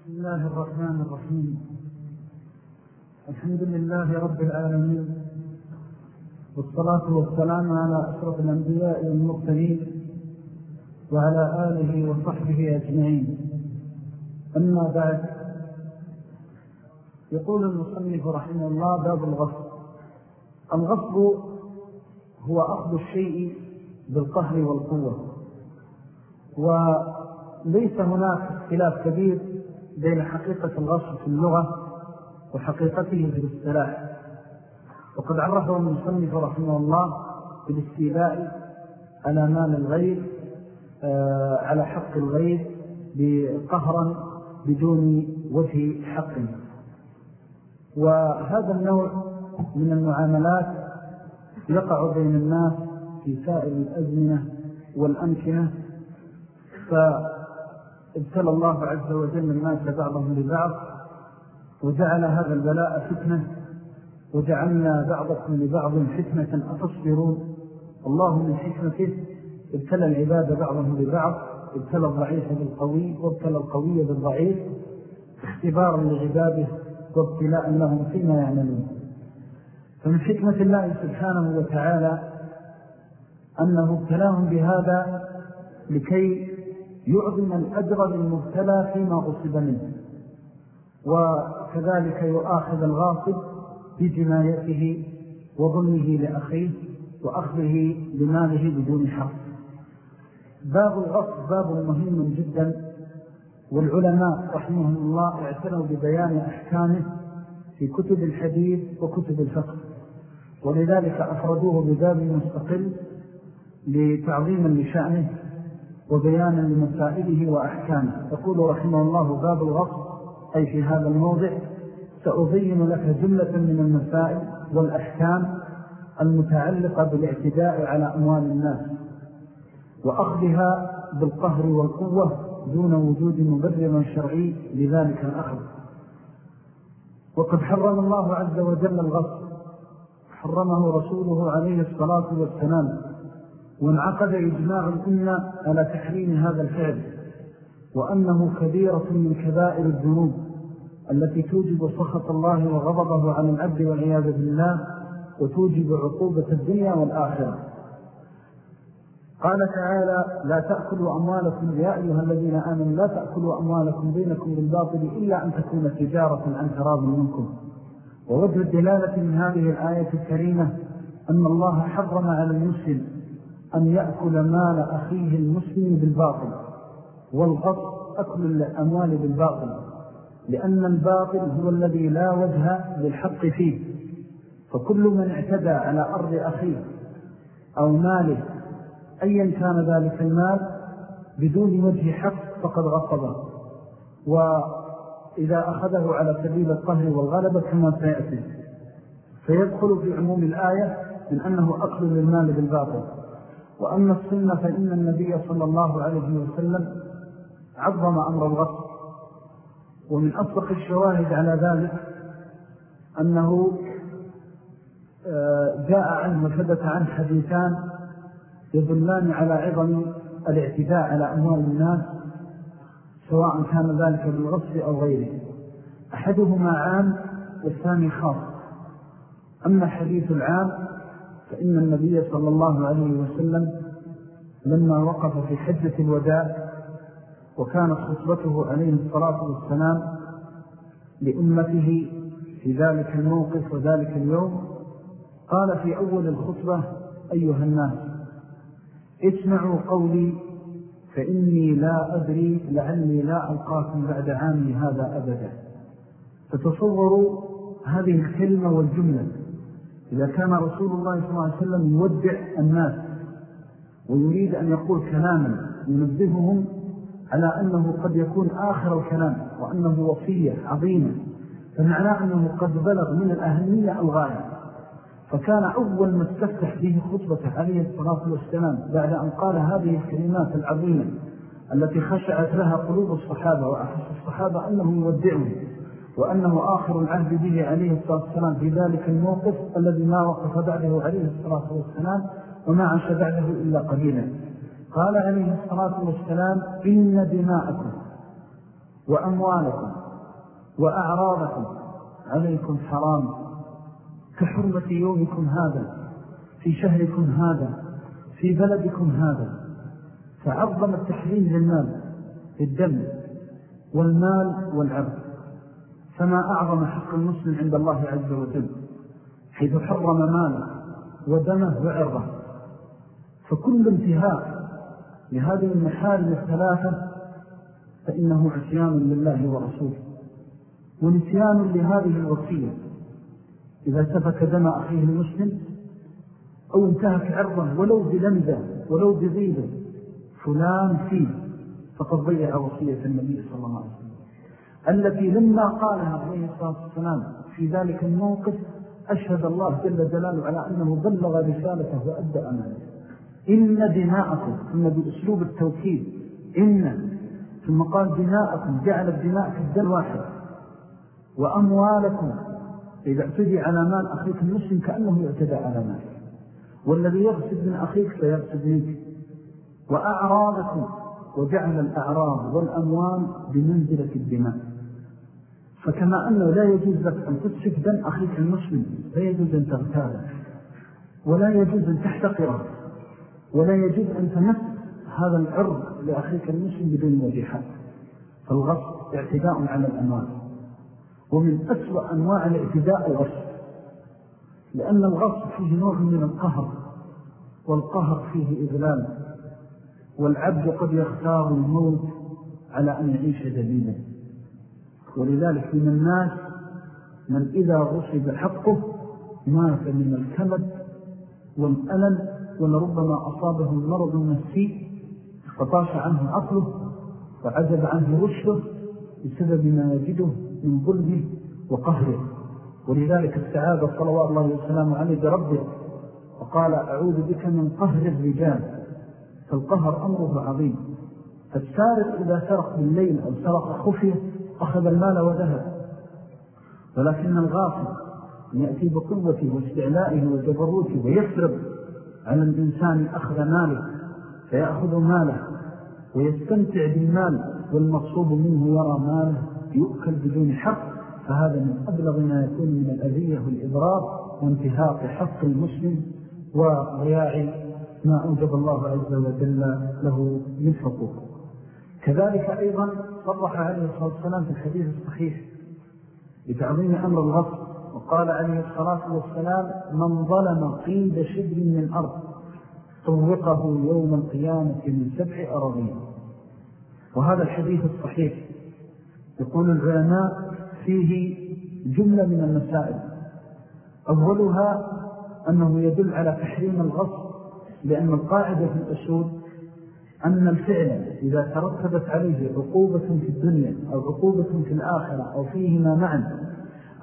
بسم الله الرحمن الرحيم. الحمد لله رب العالمين. والصلاة والسلام على أشرف الأنبياء والمرسلين وعلى آله وصحبه أجمعين. أما بعد يقول المصنف رحمه الله باب الغصب. الغصب هو أخذ الشيء بالقهر والقوة. وليس هناك اختلاف كبير بين حقيقة الغصب في اللغة وحقيقته في الاستلاح وقد عرفه المصنف رحمه الله بالاستيلاء على مال الغير آه، على حق الغير بقهرا بدون وجه حق. وهذا النوع من المعاملات يقع بين الناس في سائر الأزمنة والأمكنة فابتلى الله عز وجل الناس بعضهم لبعض وجعل هذا البلاء فتنة وجعلنا بعضكم لبعض فتنة أتصبرون؟ الله من حكمته ابتلى العباد بعضهم لبعض ابتلى الضعيف بالقوي وابتلى القوي بالضعيف اختبارا لعباده وابتلاء لهم فيما يعملون. فمن حكمة الله سبحانه وتعالى أنه ابتلاهم بهذا لكي يعظم الأجر للمبتلى فيما غصب منه. وكذلك يؤاخذ الغاصب بجنايته وظلمه لأخيه وأخذه بماله بدون حق. باب الغصب باب مهم جدا والعلماء رحمهم الله اعتنوا ببيان أحكامه في كتب الحديث وكتب الفقه. ولذلك أفردوه بباب مستقل لتعظيما لشأنه وبيانا لمسائله وأحكامه. يقول رحمه الله باب الغصب أي في هذا الموضع سأبين لك جملة من المسائل والأحكام المتعلقة بالاعتداء على أموال الناس وأخذها بالقهر والقوة دون وجود مبرر شرعي لذلك الأخذ. وقد حرم الله عز وجل الغصب. حرمه رسوله عليه الصلاة والسلام. وانعقد إجماع الأمة على تحريم هذا الفعل وأنه كبيرة من كبائر الذنوب التي توجب سخط الله وغضبه على العبد والعياذ بالله وتوجب عقوبة الدنيا والآخرة. قال تعالى لا تأكلوا أموالكم يا أيها الذين آمنوا لا تأكلوا أموالكم بينكم بالباطل إلا أن تكون تجارة عن تراض منكم. ووجه الدلالة من هذه الآية الكريمة أن الله حرم على المسلم أن يأكل مال أخيه المسلم بالباطل والغصب أكل الأموال بالباطل لأن الباطل هو الذي لا وجه للحق فيه. فكل من اعتدى على أرض أخيه أو ماله أيا كان ذلك المال بدون وجه حق فقد غصبه. وإذا أخذه على سبيل القهر والغلبة كما سيأتي. فيدخل في عموم الآية من أنه أكل للمال بالباطل. وأما السنة فإن النبي صلى الله عليه وسلم عظم أمر الغصب ومن أصدق الشواهد على ذلك أنه آه، جاء عنه وثبت عنه حديثان يدلان على عظم الاعتداء على أموال الناس سواء كان ذلك بالغصب أو غيره. أحدهما عام والثاني خاص. أما حديث العام فإن النبي صلى الله عليه وسلم لما وقف في حجة الوداع وكانت خطبته عليه الصلاة والسلام لأمته في ذلك الموقف وذلك اليوم قال في أول الخطبة أيها الناس اسمعوا قولي فإني لا أدري لعلي لا ألقاكم بعد عامي هذا أبدا. فتصوروا هذه الكلمة والجملة. إذا كان رسول الله صلى الله عليه وسلم يودع الناس ويريد أن يقول كلاما ينبههم على أنه قد يكون آخر الكلام وأنه وصية عظيمة فمعناه أنه قد بلغ من الأهمية الغاية. فكان أول ما استفتح به خطبته عليه الصلاة والسلام بعد أن قال هذه الكلمات العظيمة التي خشعت لها قلوب الصحابة وأحس الصحابة أنه يودعهم. وأنه آخر العهد به عليه الصلاة والسلام في ذلك الموقف الذي ما وقف بعده عليه الصلاة والسلام وما عاش بعده إلا قليلا. قال عليه الصلاة والسلام إن دماءكم وأموالكم وأعراضكم عليكم حرام كحرمة يومكم هذا في شهركم هذا في بلدكم هذا. فعظم التحريم للمال الدم والمال والعرض. فما أعظم حق المسلم عند الله عز وجل حيث حرم ماله ودمه وعرضه. فكل انتهاء لهذه المحارم الثلاثة فإنه عسيان لله ورسوله ونسيان لهذه الوصية. إذا سفك دم أخيه المسلم أو انتهك عرضه ولو بلمدة ولو بضيبة فلان فيه فقد ضيع وصية النبي صلى الله عليه وسلم. التي لما قالها عليه الصلاة والسلام في ذلك الموقف أشهد الله جل جلاله على أنه بلغ رسالته وأدى أمانه. إن دماءكم إن بأسلوب التوكيد إن ثم قال دماءكم جعل الدماء في الدم واحد. وأموالكم إذا اعتدي على مال أخيك المسلم كأنه يعتدى على مال. والذي يغسد من أخيك فيغسد منك. وأعراضكم وجعل الأعراض والأموال بمنزلة الدماء. فكما أنه لا يجوز لك أن تسفك دم أخيك المسلم لا يجوز أن تغتاله ولا يجوز أن تحتقره ولا يجوز أن تمس هذا العرض لأخيك المسلم بدون وجهة فالغصب اعتداء على الأمان ومن أسوأ أنواع الاعتداء الغصب لأن الغصب فيه نوع من القهر والقهر فيه إذلال. والعبد قد يختار الموت على أن يعيش دليلا ولذلك من الناس من إذا غصب حقه مات من الكمد والألم ولربما أصابه المرض النفسي فطاش عنه عقله وعجب عنه رشده بسبب ما يجده من ظلمه وقهره. ولذلك استعاذ صلوات الله والسلام عليه بربه وقال أعوذ بك من قهر الرجال. فالقهر أمره عظيم. فالسارق إذا سرق بالليل أو سرق خفية أخذ المال وذهب. ولكن الغافل يأتي بقوته واستعلائه وجبروته ويسرب على الإنسان أخذ ماله فيأخذ ماله ويستمتع بالمال والمقصود منه يرى ماله يؤكل بدون حق. فهذا من أبلغ ما يكون من الأذية والإضرار وانتهاق حق المسلم وضياع ما أوجب الله عز وجل له من حقوق. كذلك أيضا صرح عليه الصلاة والسلام في الحديث الصحيح بتعظيم أمر الغصب وقال عليه الصلاة والسلام من ظلم قيد شبر من أرض طوقه يوم القيامة من سبع أراضين وهذا الحديث الصحيح يقول العلماء فيه جملة من المسائل. أولها أنه يدل على تحريم الغصب لأن القاعدة في الأسود أن الفعل إذا ترتبت عليه عقوبة في الدنيا أو عقوبة في الآخرة أو فيهما معا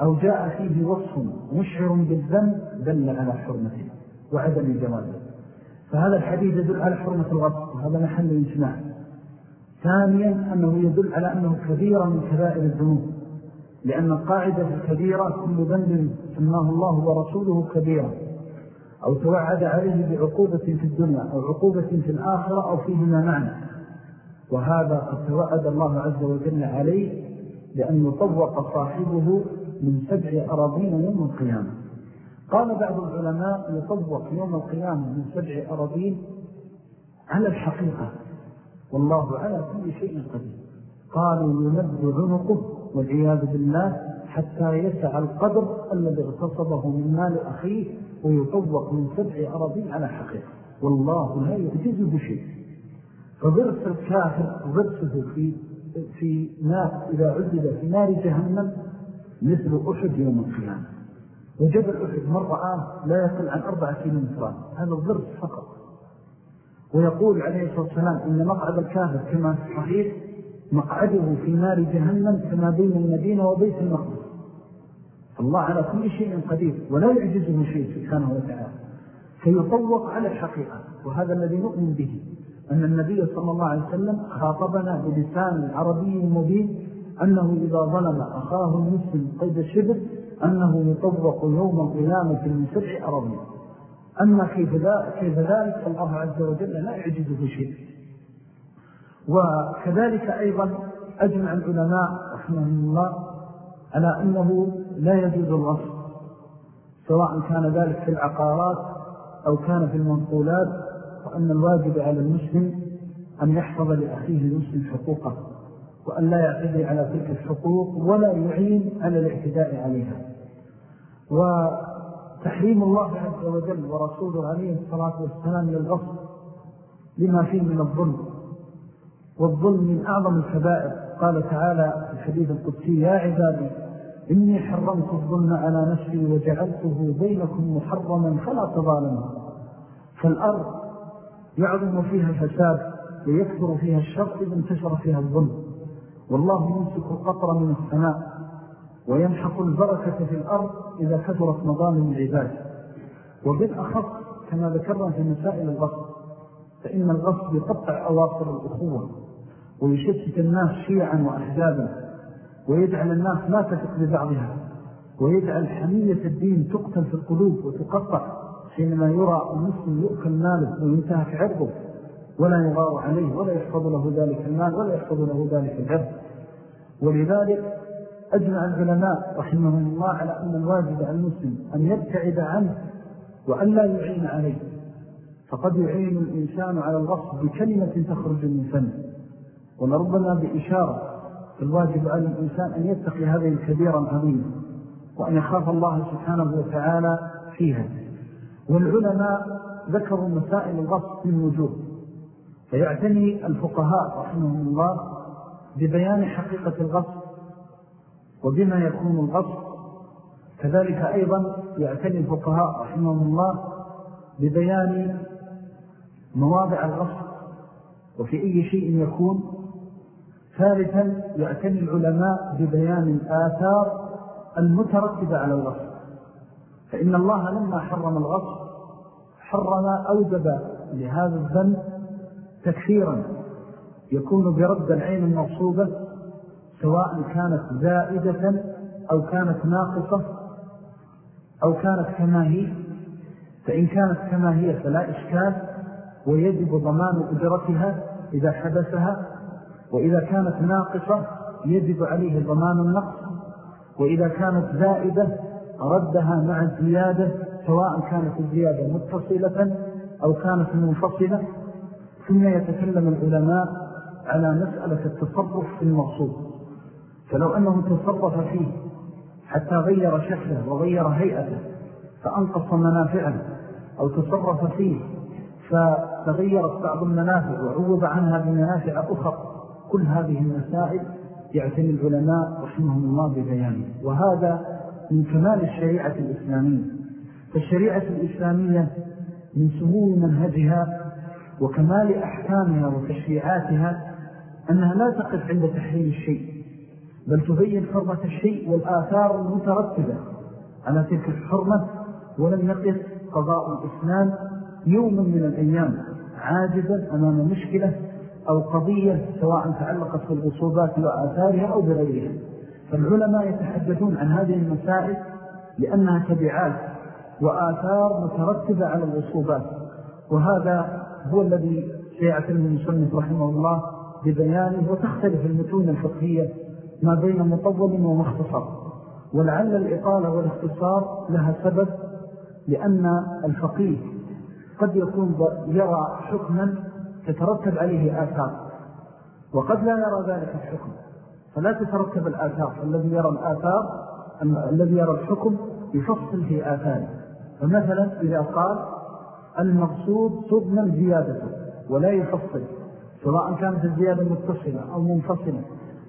أو جاء فيه وصف مشعر بالذنب دل على حرمته وعدم جوازه فهذا الحديث يدل على حرمة الغصب وهذا محل إجماع. ثانيا أنه يدل على أنه كبيرة من كبائر الذنوب لأن القاعدة الكبيرة كل ذنب سماه الله ورسوله كبيرة أو توعد عليه بعقوبة في الدنيا أو عقوبة في الآخرة أو فيهما معنى. وهذا قد توعد الله عز وجل عليه لأن يطوق صاحبه من سبع أراضين يوم القيامة. قال بعض العلماء يطوق يوم القيامة من سبع أراضين على الحقيقة. والله على كل شيء قدير. قالوا يمد عنقه والعياذ بالله حتى يسع القدر الذي اغتصبه من مال أخيه ويطوق من سبع أراضين على حقيقة والله لا يعجز بشيء فضرس الكافر ضرسه في, في نار إذا عذب في نار جهنم مثل أحد يوم القيامة. وجبل أحد مرة لا يقل عن أربعة كيلومتران هذا الضرس فقط. ويقول عليه الصلاة والسلام إن مقعد الكافر كما صحيح مقعده في نار جهنم كما بين المدينة وبيت المقدس. الله على كل شيء قدير ولا يعجزه شيء سبحانه وتعالى. فيطوق على الحقيقة وهذا الذي نؤمن به أن النبي صلى الله عليه وسلم خاطبنا بلسان عربي مبين أنه إذا ظلم أخاه المسلم قيد الشبر أنه يطوق يوم القيامة من سبع أرضين أما كيف ذلك؟ الله عز وجل لا يعجزه شيء. وكذلك أيضا أجمع العلماء رحمه الله على أنه لا يجوز الغصب سواء كان ذلك في العقارات أو كان في المنقولات وأن الواجب على المسلم أن يحفظ لأخيه المسلم حقوقه وأن لا يعتدي على تلك الحقوق ولا يعين على الاعتداء عليها. وتحريم الله عز وجل ورسوله عليه الصلاة والسلام للغصب لما فيه من الظلم والظلم من أعظم الكبائر. قال تعالى في الحديث القدسي يا عبادي إني حرمت الظلم على نفسي وجعلته بينكم محرما فلا تظالموا. فالأرض يعظم فيها الفساد ويكثر فيها الشر إذا انتشر فيها الظلم. والله يمسك القطر من السماء ويمحق البركة في الأرض إذا كثرت مظالم العباد. وبالأخص كما ذكرنا في مسائل الغصب فإن الغصب يقطع أواصر الأخوة ويشتت الناس شيعا وأحزابا. ويجعل الناس لا تثق ببعضها. ويجعل حمية الدين تقتل في القلوب وتقطع حينما يرى المسلم يؤكل ماله وينتهك عرضه ولا يغار عليه ولا يحفظ له ذلك المال ولا يحفظ له ذلك العرض. ولذلك أجمع العلماء رحمهم الله على أن الواجب على المسلم أن يبتعد عنه وأن لا يعين عليه. فقد يعين الإنسان على الغصب بكلمة تخرج من فنه ولربما بإشارة الواجب على الإنسان أن يتقي هذه الكبيرة العظيمة وأن يخاف الله سبحانه وتعالى فيها. والعلماء ذكروا مسائل الغصب من وجوه فيعتني الفقهاء رحمهم الله ببيان حقيقة الغصب وبما يكون الغصب. كذلك أيضا يعتني الفقهاء رحمهم الله ببيان مواضع الغصب وفي أي شيء يكون ثالثا يعتني العلماء ببيان الآثار المترتبة على الغصب. فإن الله لما حرم الغصب حرم أوجب لهذا الذنب تكثيرا يكون برد العين المغصوبة سواء كانت زائدة أو كانت ناقصة أو كانت كما هي. فإن كانت كما هي فلا إشكال ويجب ضمان أجرتها إذا حدثها وإذا كانت ناقصة يجب عليه ضمان النقص. وإذا كانت زائدة ردها مع الزيادة سواء كانت الزيادة متصلة أو كانت منفصلة. ثم يتكلم العلماء على مسألة التصرف في المقصود. فلو أنه تصرف فيه حتى غير شكله وغير هيئته فأنقص منافعه أو تصرف فيه فتغيرت بعض المنافع وعوض عنها بمنافع أخرى. كل هذه المسائل يعتني العلماء رحمهم الله ببيانه. وهذا من كمال الشريعة الإسلامية. فالشريعة الإسلامية من سمو منهجها وكمال أحكامها وتشريعاتها أنها لا تقف عند تحريم الشيء بل تبين حرمة الشيء والآثار المترتبة على تلك الحرمة ولم يقف قضاء الإسلام يوم من الأيام عاجزا أمام مشكلة أو قضية سواء تعلقت بالغصوبات وآثارها أو بغيرها. فالعلماء يتحدثون عن هذه المسائل لأنها تبعات وآثار مترتبة على الغصوبات وهذا هو الذي سيعتمد المصنف رحمه الله ببيانه وتختلف المتون الفقهية ما بين مطول ومختصر ولعل الإطالة والاختصار لها سبب لأن الفقيه قد يكون يرى حكما تترتب عليه آثار. وقد لا يرى ذلك الحكم. فلا تترتب الآثار. الذي يرى الآثار الذي يرى الحكم يفصل في آثاره فمثلا إذا قال المقصود تضمن زيادته ولا يفصل سواء كانت الزيادة متصلة أو منفصلة.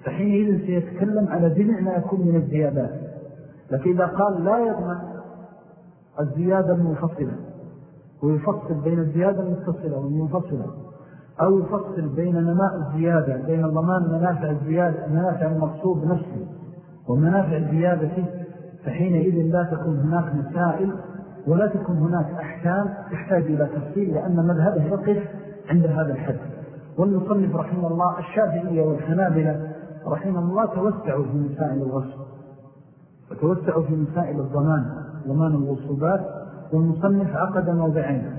فحينئذ سيتكلم على جميع ما يكون من الزيادات. لكن إذا قال لا يضمن الزيادة المنفصلة ويفصل بين الزيادة المتصلة والمنفصلة. أو يفصل بين نماء الزيادة بين ضمان منافع الزيادة منافع المقصود نفسه ومنافع الزيادة فحينئذ لا تكون هناك مسائل ولا تكون هناك أحكام تحتاج إلى تفصيل لأن مذهبه يقف عند هذا الحد. والمصنف رحمه الله الشافعية والحنابلة رحمه الله توسعوا في مسائل الغصب وتوسعوا في مسائل الضمان ضمان الغصوبات والمصنف عقد موضعين.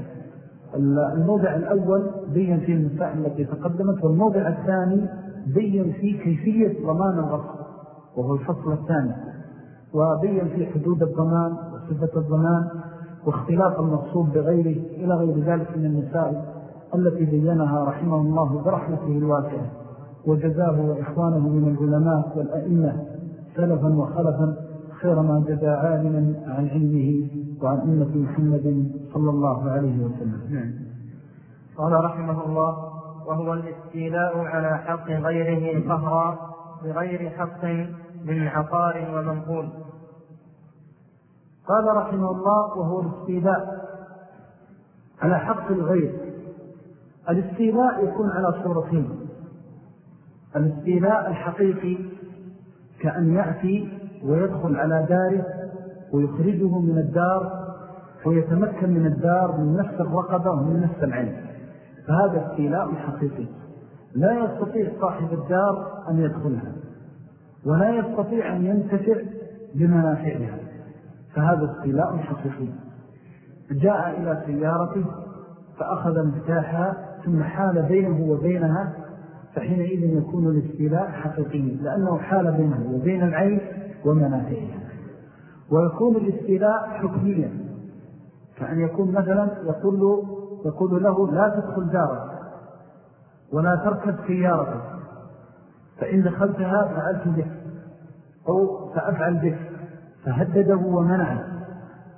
الموضع الأول بين فيه المسائل التي تقدمت والموضع الثاني بين في كيفية ضمان الغصب وهو الفصل الثاني وبين في حدود الضمان وصفة الضمان واختلاط المقصود بغيره إلى غير ذلك من المسائل التي بينها رحمه الله برحمته الواسعة وجزاه وإخوانه من العلماء والأئمة سلفا وخلفا خير ما جزى عالما عن علمه وعن أمة محمد صلى الله عليه وسلم. نعم. قال رحمه الله وهو الاستيلاء على حق غيره قهرا بغير حق من عقار ومنقول. قال رحمه الله وهو الاستيلاء على حق الغير. الاستيلاء يكون على صورتين. الاستيلاء الحقيقي كأن يأتي ويدخل على داره ويخرجه من الدار ويتمكن من الدار من نفس الرقبة ومن نفس العين فهذا استيلاء حقيقي. لا يستطيع صاحب الدار أن يدخلها ولا يستطيع أن ينتفع بمنافعها. فهذا استيلاء حقيقي. جاء إلى سيارته فأخذ مفتاحها ثم حال بينه وبينها فحينئذ يكون الاستيلاء حقيقي لأنه حال بينه وبين العين ومنافعها ويكون الاستيلاء حكميا. كأن يكون مثلا يقول يقول له لا تدخل دارك ولا تركب سيارتك. فإن دخلتها فعلت بك أو سأفعل بك فهدده ومنعه.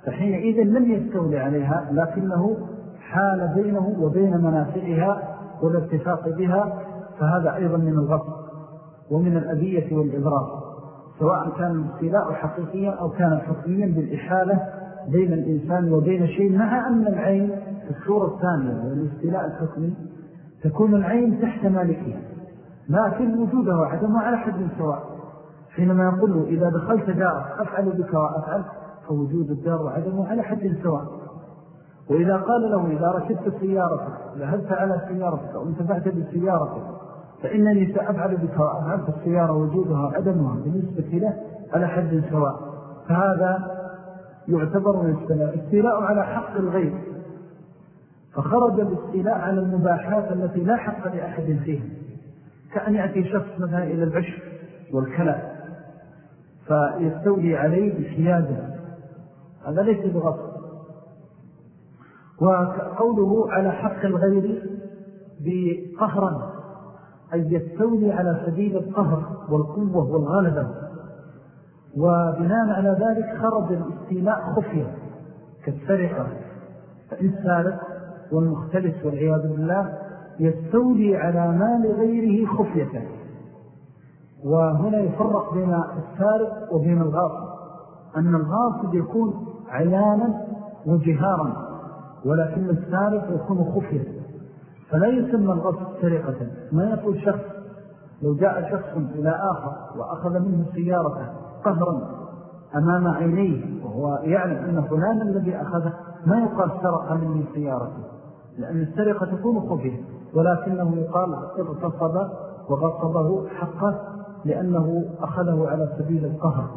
فحينئذ لم يستولي عليها لكنه حال بينه وبين منافعها والاتفاق بها. فهذا أيضا من الغضب ومن الأذية والإضرار سواء كان الاستيلاء حقيقيا أو كان حقيقيا بالإحالة بين الإنسان وبين شيء مع أن العين في الصورة الثانية والاستيلاء الحكمي تكون العين تحت مالكها لكن وجوده وعدمه على حد سواء. حينما يقول له إذا دخلت دار أفعل بك وأفعل فوجود الدار وعدمه على حد سواء. وإذا قال له إذا ركبت سيارتك ذهبت على سيارتك أو بسيارتك فإنني سأفعل بك وأفعل السيارة وجودها وعدمها بالنسبة له على حد سواء. فهذا يعتبر من الاستلاء استيلاء على حق الغير. فخرج الاستيلاء على المباحات التي لا حق لأحد فيها كأن يأتي شخص مثلا إلى العشق والكلام فيستولي عليه بحياده هذا ليس بغصب. وقوله على حق الغير بقهرا أي يستولي على سبيل القهر والقوة والغلبة. وبناء على ذلك خرج الاستيلاء خفية كالسرقة. فإن سارق والمختلس والعياذ بالله يستولي على مال غيره خفية. وهنا يفرق بين السارق وبين الغاصب. أن الغاصب يكون عيانا وجهارا ولكن السارق يكون خفية فلا يسمى الغصب سرقة ما يقول شخص لو جاء شخص إلى آخر وأخذ منه سيارته قهرا أمام عينيه وهو يعلم أن فلان الذي أخذه ما يقال سرق منه سيارته لأن السرقة تكون خفية ولكنه يقال اغتصب وغصبه حقه لأنه أخذه على سبيل القهر.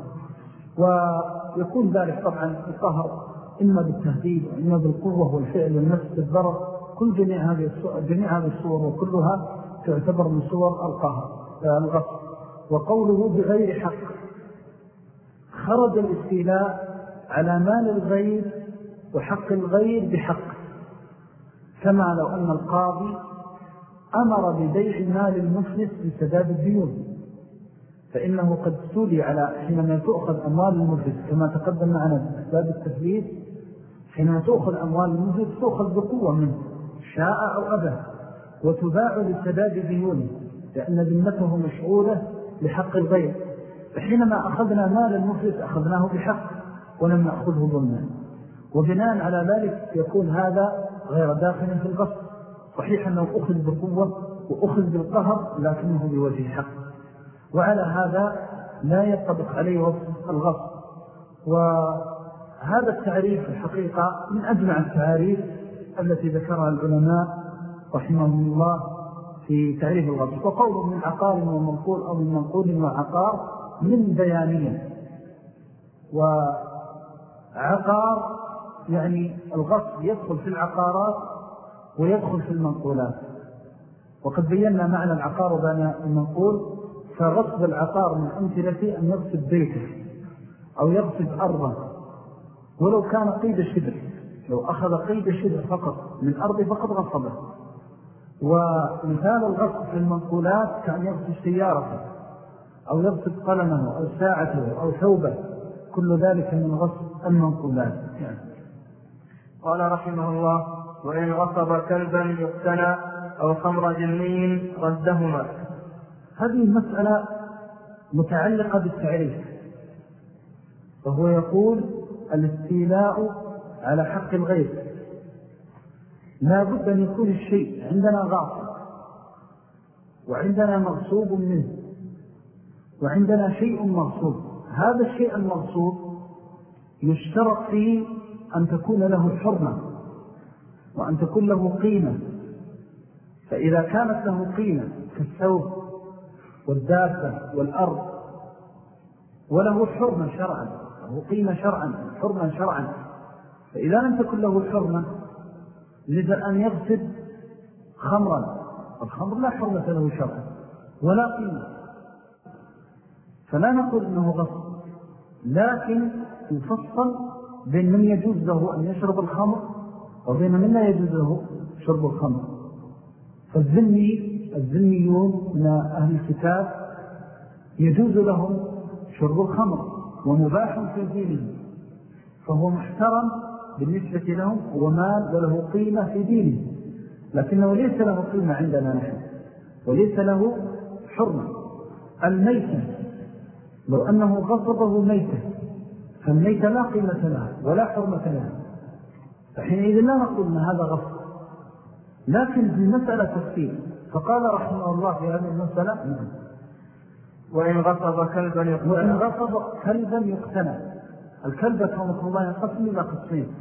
ويكون ذلك طبعا القهر إما بالتهديد وإما بالقوة والفعل والنفس بالضرر. كل جميع هذه جميع هذه الصور وكلها تعتبر من صور القهر آه، الغصب. وقوله بغير حق. خرج الاستيلاء على مال الغير وحق الغير بحق. كما لو أن القاضي أمر ببيع مال المفلس لسداد الديون. فإنه قد استولي على حينما تؤخذ أموال المفلس كما تقدم معنا باب التفليس حينما تؤخذ أموال المفلس تؤخذ بقوة منه. شاء أو أبى وتباع لسداد ديونه لأن ذمته مشغولة لحق الغير فحينما أخذنا مال المفلس أخذناه بحق ولم نأخذه ظلما. وبناء على ذلك يكون هذا غير داخل في الغصب صحيح أنه أخذ بقوة وأخذ بالقهر لكنه بوجه حق. وعلى هذا لا يطبق عليه وصف الغصب. وهذا التعريف الحقيقة من أجمع التعريف التي ذكرها العلماء رحمهم الله في تعريف الغصب وقوله من عقار ومنقول أو من منقول وعقار من بيانية وعقار يعني الغصب يدخل في العقارات ويدخل في المنقولات. وقد بينا معنى العقار وبان المنقول فغصب العقار من أمثلة أن يغصب بيته أو يغصب أرضه. ولو كان قيد شبر لو أخذ قيد شبر فقط من أرضه فقط غصبه. ومثال الغصب في المنقولات كأن يغصب سيارته أو يغصب قلمه أو ساعته أو ثوبه. كل ذلك من غصب المنقولات. يعني. قال رحمه الله وإن غصب كلبا يقتنى أو خمر جني ردهما هذه المسألة متعلقة بالتعريف. وهو يقول الاستيلاء على حق الغير. لا بد أن يكون الشيء عندنا غاصب وعندنا مغصوب منه وعندنا شيء مغصوب. هذا الشيء المغصوب يشترط فيه أن تكون له حرمة وأن تكون له قيمة. فإذا كانت له قيمة كالثوب والدابة والأرض وله حرمة شرعا له قيمة شرعا حرمة شرعا. فإذا لم تكن له حرمة يجب أن يغسل خمرا. الخمر لا حرمة له شرعا ولا قيمة. فلا نقول أنه غصب لكن يفصل بين من يجوز له أن يشرب الخمر وبين من لا يجوز له شرب الخمر. فالذني الذنيون من أهل الكتاب يجوز لهم شرب الخمر ومباح في دينهم فهو محترم بالنسبة لهم ومال وله قيمة في دينه. لكنه ليس له قيمة عندنا نحن وليس له حرمة. الميتة لو أنه غضبه ميتة فالميتة لا قيمة لها ولا حرمة لها. فحينئذ لا نقول أن هذا غصب. لكن في مسألة تفسير فقال رحمه الله في هذه المسألة وإن غصب كلبا يقتنى وإن غصب كلبا يقتنى الكلبة كونك الله ينقسم إلى قسمين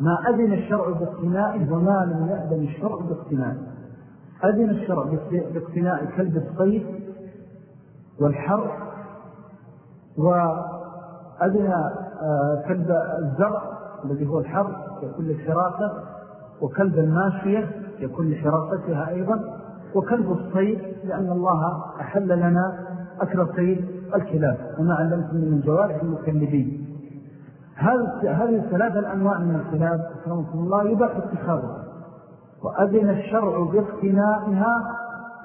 ما أذن الشرع باقتنائه وما لم يأذن الشرع باقتنائه أذن الشرع باقتناء كلب الصيد والحر وأذن آه، كلب الزرع الذي هو الحر يكون للحراسة وكلب الماشية يكون لحراستها أيضا وكلب الصيد لأن الله أحل لنا أكل الصيد الكلاب. وما علمتم من الجوارح المكلبين. هذه الثلاثة الأنواع من الكلاب؟ أكرمكم الله يباح اتخاذها. وأذن الشرع باقتنائها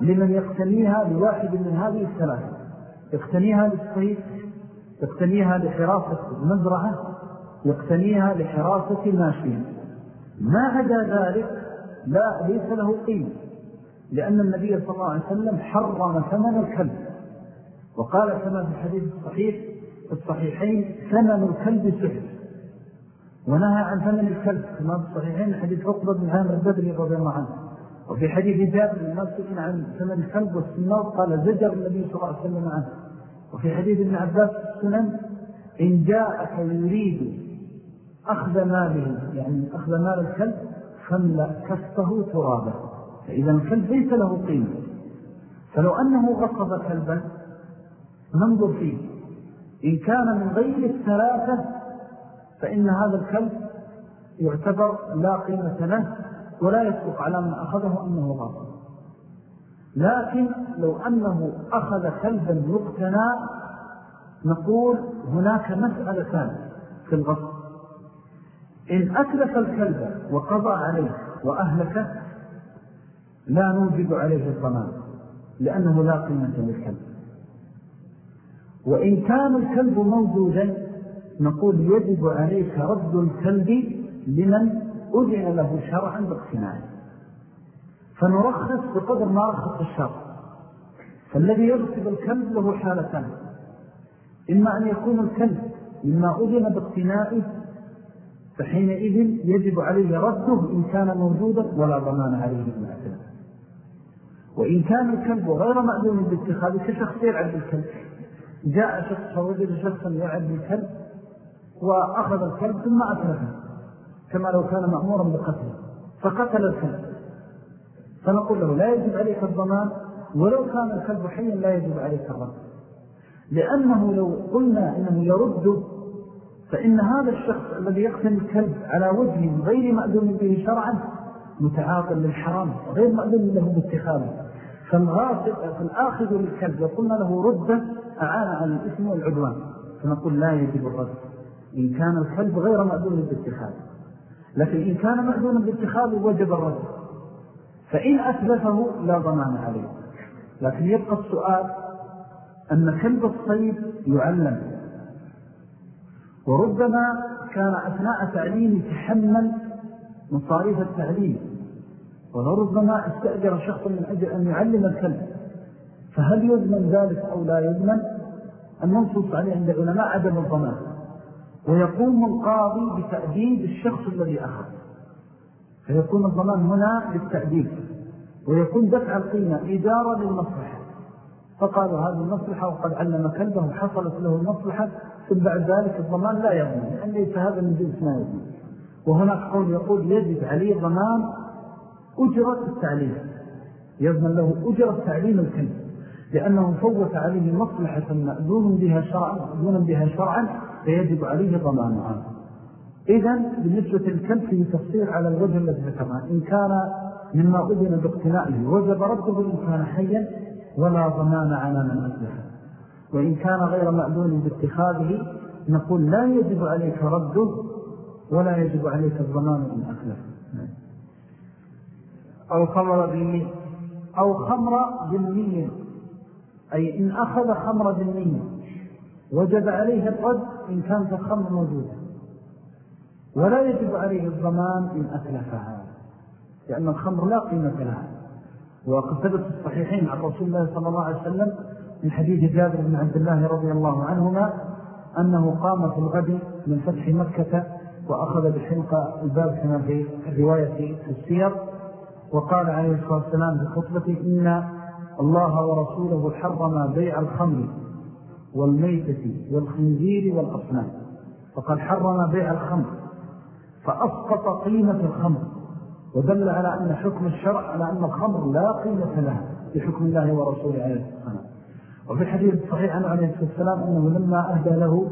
لمن يقتنيها لواحد من هذه الثلاثة يقتنيها للصيد يقتنيها لحراسة المزرعة يقتنيها لحراسة الماشين. ما عدا ذلك لا ليس له قيمة لأن النبي صلى الله عليه وسلم حرم ثمن الكلب. وقال كما في الحديث الصحيح في الصحيحين ثمن الكلب سحر. ونهى عن ثمن الكلب كما في الصحيحين حديث عقبة بن عامر البدري رضي الله عنه. وفي حديث جابر الناس سئل عن ثمن الكلب والسنات قال زجر النبي صلى الله عليه وسلم عنه. وفي حديث ابن عباس السنن إن جاءك يريد أخذ ماله يعني أخذ مال الكلب فملأ كفه ترابا. فإذا الكلب ليس له قيمة. فلو أنه غصب كلبا ننظر فيه. إن كان من غير الثلاثة فإن هذا الكلب يعتبر لا قيمة له ولا يسبق على من أخذه أنه غصب لكن لو أنه أخذ كلبا يقتنى نقول هناك مسألة في الغصب. إن أتلف الكلب وقضى عليه وأهلكه لا نوجد عليه الضمان لأنه لا قيمة للكلب. وإن كان الكلب موجودا نقول يجب عليك رد الكلب لمن أذن له شرعا باقتناعه. فنرخص بقدر ما رخص الشرع. فالذي يغسب الكلب له حالتان. إما أن يكون الكلب مما أذن باقتنائه فحينئذ يجب عليه رده إن كان موجودا ولا ضمان عليه من أكله وإن كان الكلب غير مأذون باتخاذه كشخص يلعب بالكلب جاء شخص فوجد شخصا يلعب بالكلب وأخذ الكلب ثم أتلفه كما لو كان مأمورا بقتله فقتل الكلب. فنقول له لا يجب عليك الضمان ولو كان الكلب حيا لا يجب عليك الرد. لأنه لو قلنا إنه يرده فإن هذا الشخص الذي يقتل الكلب على وجه غير مأذون به شرعا متعاطل للحرام غير مأذن له باتخاذه. فالآخذ للكلب وقلنا له رده أعان على الإثم والعدوان فنقول لا يجب الرد. إن كان الكلب غير مأذون باتخاذه لكن إن كان مأذونا باتخاذه وجب الرد. فإن أثبته لا ضمان عليه. لكن يبقى السؤال أن كلب الصيد يعلم. وربما كان أثناء تعليم يتحمل مصاريف التعليم. ولربما استأجر شخص من أجل أن يعلم الكلب فهل يضمن ذلك أو لا يضمن المنصوص عليه عند العلماء عدم الضمان. ويقوم القاضي بتأديب الشخص الذي أخذ. فيكون الضمان هنا للتأديب. ويكون دفع القيمة إدارة للمصلحة. فقالوا هذه المصلحة وقد علم كلبه حصلت له المصلحة ثم بعد ذلك الضمان لا يضمن لأن ليس هذا من جنس ما يضمن وهناك قول يقول يجب عليه ضمان أجرة التعليم. يضمن له أجرة تعليم الكلب. لأنه فوت عليه مصلحة مأذون بها شرعا مأذون بها شرعا فيجب عليه ضمانها. إذن بالنسبة للكلب في على الوجه الذي ذكرنا إن كان مما أذن باقتنائه وجب رده إن كان حيا ولا ضمان على من أسلحه وإن كان غير مأذون باتخاذه نقول لا يجب عليك رده ولا يجب عليك الضمان إن أخلف أو خمر بالمية أو خمر بالمية أي إن أخذ خمر بالمية وجب عليه الرد إن كانت الخمر موجودة. ولا يجب عليه الضمان إن أتلفها لأن الخمر لا قيمة لها. وقد ثبت الصحيحين عن رسول الله صلى الله عليه وسلم من حديث جابر بن عبد الله رضي الله عنهما أنه قام في الغد من فتح مكة وأخذ بحلقة الباب كما في الرواية في السير وقال عليه الصلاة والسلام في خطبته إن الله ورسوله حرم بيع الخمر والميتة والخنزير والأصنام. فقد حرم بيع الخمر. فأسقط قيمة الخمر. ودل على أن حكم الشرع على أن الخمر لا قيمة لها بحكم الله ورسوله عليه والسلام. وفي الحديث الصحيح عنه عليه والسلام أنه لما أهدى له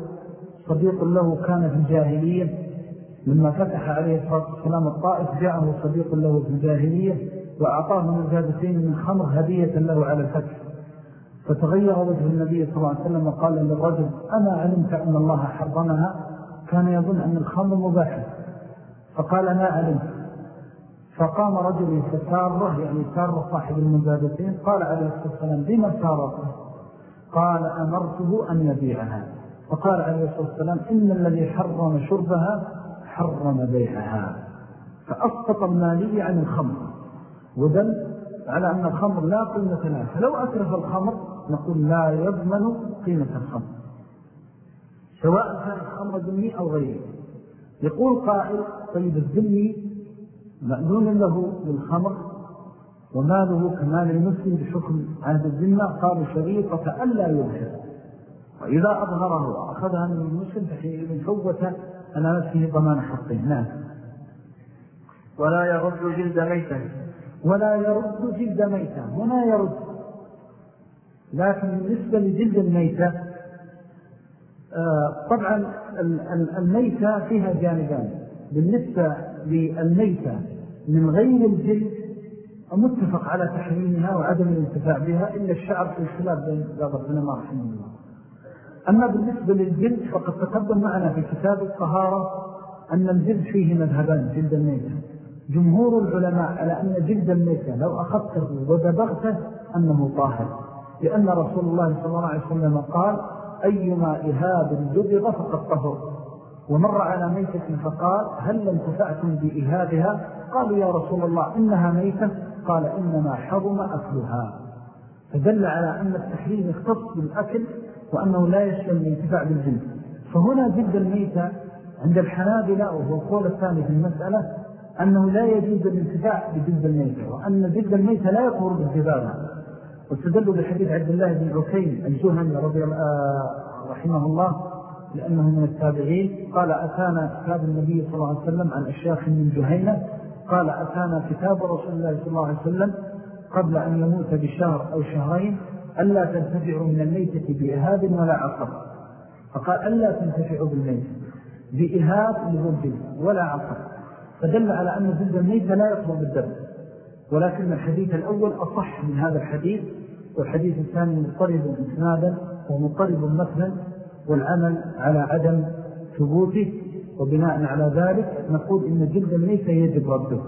صديق له كان في الجاهلية لما فتح عليه الصلاة والسلام الطائف جاءه صديق له في الجاهلية وأعطاه مزادتين من خمر هدية له على الفتح. فتغير وجه النبي صلى الله عليه وسلم وقال للرجل أما علمت أن الله حرمها؟ كان يظن أن الخمر مباحة فقال ما علمت. فقام رجل فساره يعني سار صاحب المزادتين قال عليه الصلاة والسلام بما سارته قال أمرته أن يبيعها. فقال عليه الصلاة والسلام إن الذي حرم شربها حرم بيعها. فأسقط المالي عن الخمر. ودل على أن الخمر لا قيمة لها. فلو أترف الخمر نقول لا يضمن قيمة الخمر. سواء كان الخمر ذني أو غيره. يقول قائل طيب الذني مأذون له بالخمر وماله كمال المسلم بحكم عهد الذمة. قال شريطة ألا يظهر وإذا أظهره وأخذها من المسلم فحين فوت على نفسه ضمان حقه. نعم. ولا يرد جلد ميتا ولا يرد جلد ميتا هنا يرد. لكن بالنسبة لجلد الميتة آه، طبعا الميتة فيها جانبان. بالنسبة للميتة من غير الجلد متفق على تحريمها وعدم الانتفاع بها إلا الشعر في الخلاف بين بعض العلماء رحمه الله. أما بالنسبة للجلد فقد تقدم معنا في كتاب الطهارة أن الجلد فيه مذهبان جلد الميتة. جمهور العلماء على أن جلد الميتة لو أخذته ودبغته أنه طاهر. لأن رسول الله صلى الله عليه وسلم قال أيما إهاب دبغ فقد طهر. ومر على ميتة فقال هل انتفعتم بإهابها؟ قالوا يا رسول الله إنها ميتة. قال إنما حرم أكلها. فدل على أن التحريم يختص بالأكل وأنه لا يشمل الانتفاع بالجلد. فهنا جلد الميتة عند الحنابلة وهو القول الثاني في المسألة أنه لا يجوز الانتفاع بجلد الميتة وأن جلد الميتة لا يطور بالجبابة واستدلوا بحديث عبد الله بن عكيم الجهني رضي آه، رحمه الله لأنه من التابعين. قال أتانا كتاب النبي صلى الله عليه وسلم عن أشياخ من جهينة. قال أتانا كتاب رسول الله صلى الله عليه وسلم قبل أن يموت بشهر أو شهرين ألا تنتفعوا من الميتة بإهاب ولا عصر فقال ألا تنتفعوا بالميتة بإهاب لذنب ولا عصر فدل على أن جلد الميت لا يطلب بالدم ولكن الحديث الأول أصح من هذا الحديث والحديث الثاني مضطرب إسنادا ومضطرب مثلا والعمل على عدم ثبوته وبناء على ذلك نقول إن جلد الميت يجب رده.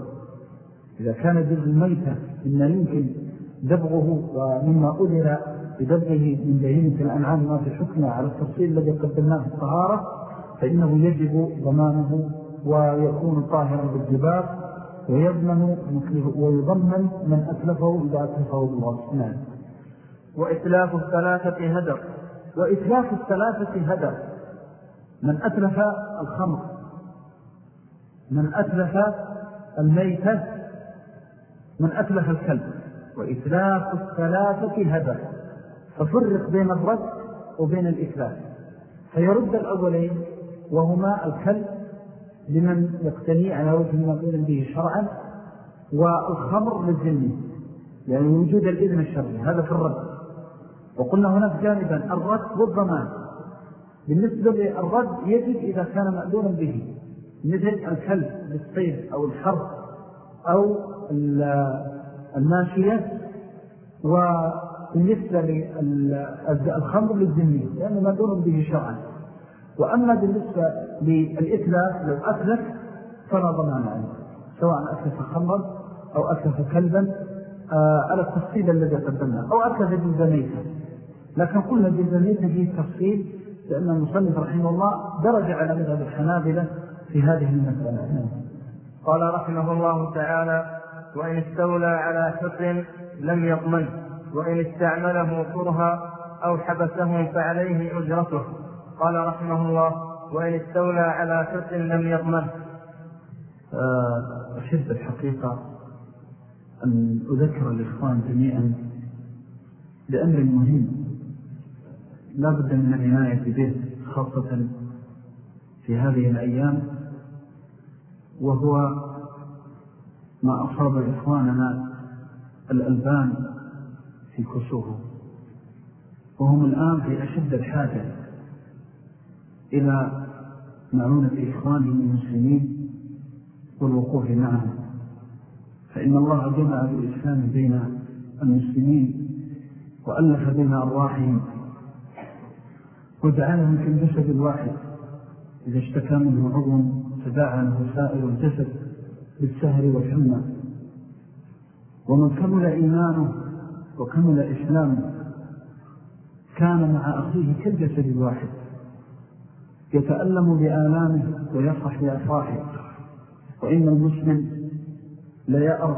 إذا كان جلد الميت إن يمكن دبغه ومما أذر بدبغه من بهيمة الأنعام ما في حكمه على التفصيل الذي قدمناه الطهارة فإنه يجب ضمانه ويكون طاهرا بالجباب ويضمن ويضمن من أتلفه إذا أتلفه بالغصب نعم. وإتلاف الثلاثة هدر. وإتلاف الثلاثة هدر. من أتلف الخمر. من أتلف الميتة. من أتلف الكلب. وإتلاف الثلاثة هدر. ففرق بين الرد وبين الإتلاف. فيرد الأولين وهما الكلب لمن يقتني على وجه ما قيل به شرعا والخمر للجنة يعني وجود الإذن الشرعي هذا في الرد. وقلنا هناك جانبا الرد والضمان. بالنسبة للرد يجب إذا كان مأذونا به مثل الكلب بالصيد أو الحرب أو الماشية. وبالنسبة للخمر للذنية لأنه مأذون به شرعا. وأما بالنسبة للإتلاف لو أتلف فلا ضمان عليه سواء أتلف خمرا أو أتلف كلبا آه، على التفصيل الذي قدمنا أو أتلف بالزميتة لكن قلنا بالزميتة فيه تفصيل لأن المصنف رحمه الله درج على مذهب الحنابلة في هذه المسألة. قال رحمه الله تعالى وإن استولى على حر لم يضمن وإن استعمله كرها أو حبسه فعليه أجرته. قال رحمه الله وإن استولى على حر لم يضمن. آه، أحب الحقيقة أن أذكر الإخوان جميعا بأمر مهم لا بد من العناية به خاصة في هذه الأيام وهو ما أصاب إخواننا الألبان في كسوه وهم الآن في أشد الحاجة. إلى معونة إخوانهم المسلمين والوقوف معهم. فإن الله جمع بالإسلام بين المسلمين وألف بين أرواحهم وجعلهم في الجسد الواحد. إذا اشتكى منه عضو تداعى له سائر الجسد بالسهر والحمى. ومن كمل إيمانه وكمل إسلامه كان مع أخيه كالجسد الواحد. يتألم بآلامه ويفرح بأفراحه. وإن المسلم ليأرض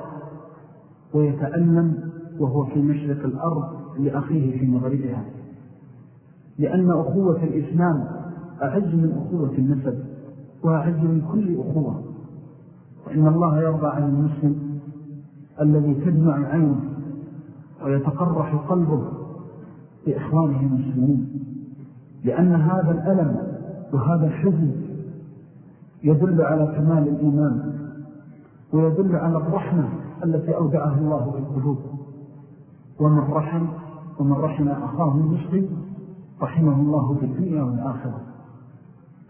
ويتألم وهو في مشرق الأرض لأخيه في مغربها. لأن أخوة الإسلام أعز من أخوة النسب وأعز من كل أخوة. وإن الله يرضى عن المسلم الذي تدمع عينه ويتقرح قلبه بإخوانه المسلمين. لأن هذا الألم وهذا الحزن يدل على كمال الإيمان ويدل على الرحمة التي أودعها الله بالقلوب ومن رحم ومن رحم أخاه المسلم رحمه الله في الدنيا والآخرة.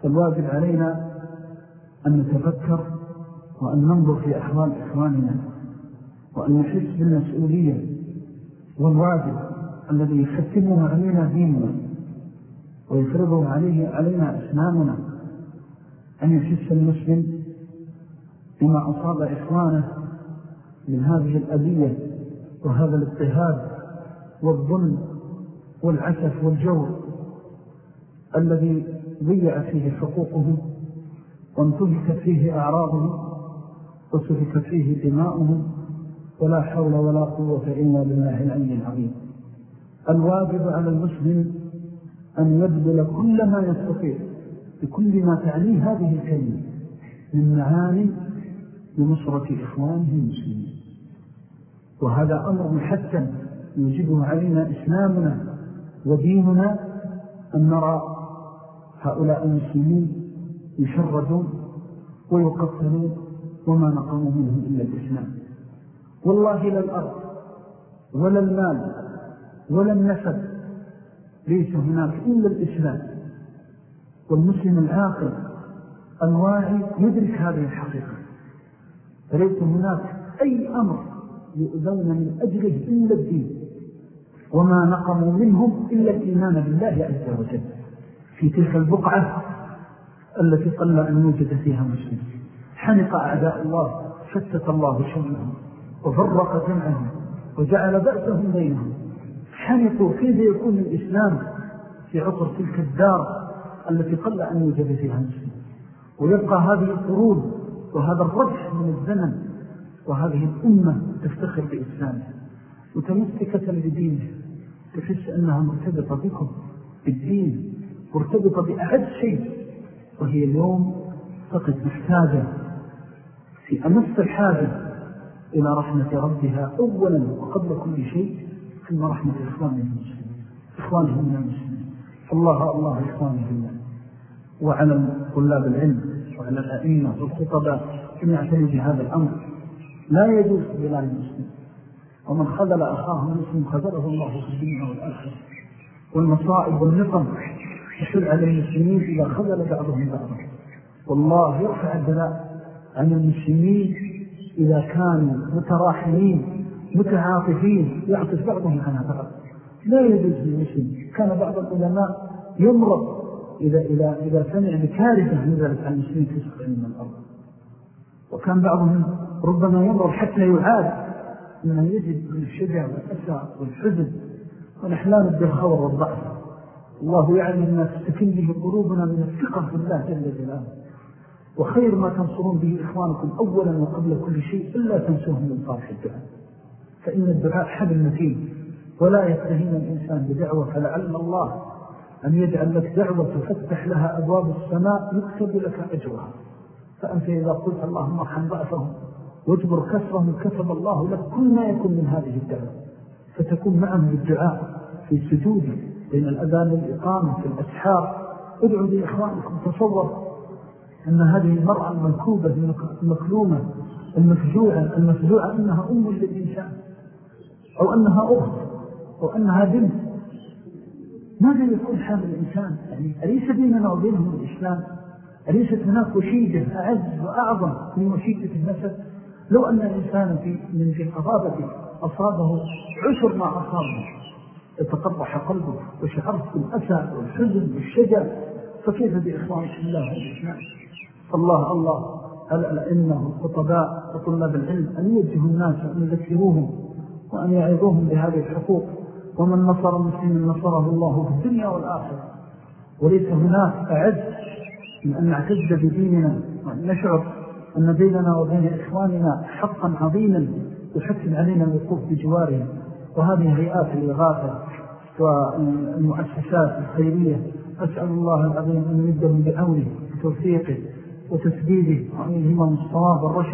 فالواجب علينا أن نتفكر وأن ننظر في أحوال إخواننا وأن نحس بالمسؤولية والواجب الذي يختمه علينا ديننا. ويفرضه عليه علينا أسنامنا أن يحس المسلم بما أصاب إخوانه من هذه الأذية وهذا الاضطهاد والظلم والعسف والجور الذي ضيع فيه حقوقهم وانتهكت فيه أعراضهم وسفكت فيه دماؤهم. ولا حول ولا قوة إلا بالله العلي العظيم. الواجب على المسلم أن يبذل كل ما يستطيع بكل ما تعنيه هذه الكلمة من معاني لنصرة إخوانه المسلمين. وهذا أمر محتم يجبه علينا إسلامنا وديننا أن نرى هؤلاء المسلمين يشردون ويقتلون وما نقموا منهم إلا الإسلام. والله لا الأرض ولا المال ولا النسب ليس هناك إلا الإسلام والمسلم العاقل الواعي يدرك هذه الحقيقة. فليس هناك أي أمر يؤذون من أجله إلا الدين وما نقموا منهم إلا الإيمان بالله عز وجل. في تلك البقعة التي قل أن يوجد فيها مسلم حنق أعداء الله شتت الله شمهم وفرق جمعهم وجعل بأسهم بينهم. حنقوا كيف يكون الإسلام في عطر تلك الدار التي قل أن يوجد فيها مسلم ويبقى هذه القرون وهذا الرجح من الزمن وهذه الأمة تفتخر بإسلامها. متمسكة بدينه تحس أنها مرتبطة بكم بالدين مرتبطة بأعد شيء. وهي اليوم فقط محتاجة في أمس الحاجة إلى رحمة ربها أولا وقبل كل شيء ثم رحمة إخوانه المسلمين. إخوانه من المسلمين. فالله الله إخوانه الله. وعلى طلاب العلم وعلى الأئمة والخطباء أن يعتني بهذا الأمر. لا يجوز بلاد المسلم ومن خذل أخاه المسلم خذله الله في الدنيا والآخرة. والمصائب والنقم تشل على المسلمين إذا خذل بعضهم بعضا. والله يرفع البلاء عن المسلمين إذا كانوا متراحمين. متعاطفين يعطف بعضهم عن بعض. لا يجوز للمسلم كان بعض العلماء يمرض إذا, إذا, إذا سمع بكارثة نزلت عن المسلمين تسقع من الأرض. وكان بعضهم ربما يمرض حتى يعاد أنه يجد من الشجع والأسى والحزن. والأحلام بالخور والضعف. الله يعلم ما تستكن به قلوبنا من الثقة في الله جل جلاله. وخير ما تنصرون به إخوانكم أولا وقبل كل شيء إلا تنسوهم من صالح الدعاء. فإن الدعاء حبل متين. ولا يستهين الإنسان بدعوة فلعل الله أن يجعل لك دعوة تفتح لها أبواب السماء يكتب لك أجرها. فأنت إذا قلت اللهم ارحم ضعفهم واجبر كسرهم كتب الله لك كل ما يكون من هذه الدعوة. فتكون معهم بالدعاء في سجود بين الأذان والإقامة في الأسحار. ادعوا لإخوانكم تصور أن هذه المرأة المنكوبة المكلومة المفجوعة المفجوعة أنها أم للإنسان. أو أنها أخت أو أنها بنت. ماذا يكون حال الإنسان يعني أليس بيننا وبينهم الإسلام؟ أليست هناك وشيدة أعز وأعظم من وشيدة النسب؟ لو أن الإنسان في من في القضابة أصابه عشر ما أصابه يتقرح قلبه وشعرت بالأسى والحزن والشجع فكيف بإخوانك الله والإسلام؟ الله الله الأئمة والخطباء وطلاب العلم أن يوجهوا الناس وأن يذكروهم. وأن يعيضوهم بهذه الحقوق. ومن نصر المسلمين نصره الله في الدنيا والآخرة. وليس هناك أعز من أن نعتز بديننا وأن نشعر أن بيننا وبين إخواننا حقا عظيما يحكم علينا الوقوف بجوارهم وهذه هيئات الإغاثة والمؤسسات الخيرية. أسأل الله العظيم أن يمدهم بعونه وتوفيقه وتسديده وأن يلهمهم الصواب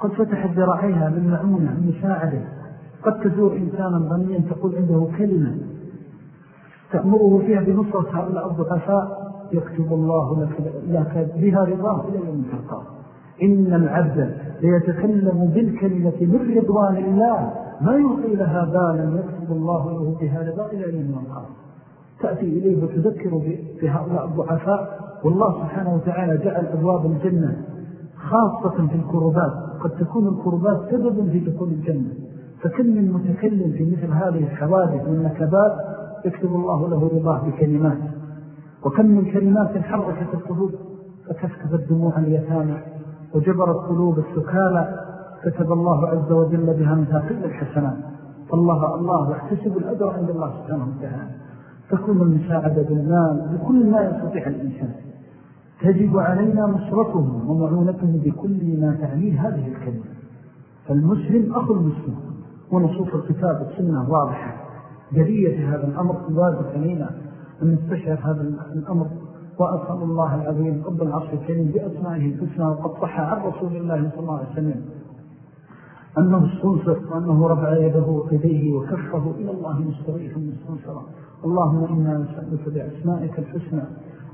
قد فتحت ذراعيها للمعونة المساعدة قد تزور إنسانا ظنيا تقول عنده كلمة تأمره فيها بنصرة هؤلاء الضعفاء يكتب الله لك بها رضاه إلى يوم تلقاه. إن العبد ليتكلم بالكلمة من رضوان الله ما يلقي لها بالا يكتب الله له بها رضاه إلى يوم تلقاه. تأتي إليه وتذكر بهؤلاء الضعفاء. والله سبحانه وتعالى جعل أبواب الجنة خاصة في الكربات قد تكون الكربات سببا في دخول الجنة. فكم من متكلم في مثل هذه الحوادث والنكبات يكتب الله له رضاه بكلمات. وكم من كلمات حركت القلوب فكسكبت دموع اليتامى وجبرت قلوب السكالى كتب الله عز وجل بها من تقيل الحسنات. فالله الله يحتسب الأجر عند الله سبحانه وتعالى. تكون المساعدة بالمال بكل ما يستطيع الإنسان. تجب علينا نصرتهم ومعونتهم بكل ما تعنيه هذه الكلمة. فالمسلم أخو المسلم. ونصوص الكتاب والسنة واضحة. جرية هذا الأمر واجب علينا أن نستشعر هذا الأمر. وأسأل الله العظيم رب العصر الكريم بأسمائه الحسنى وقد صح عن رسول الله صلى الله عليه وسلم أنه استنصر وأنه رفع يده وقديه وكفه إلى الله مستريحا مستنصرا. اللهم إنا نسألك بأسمائك الحسنى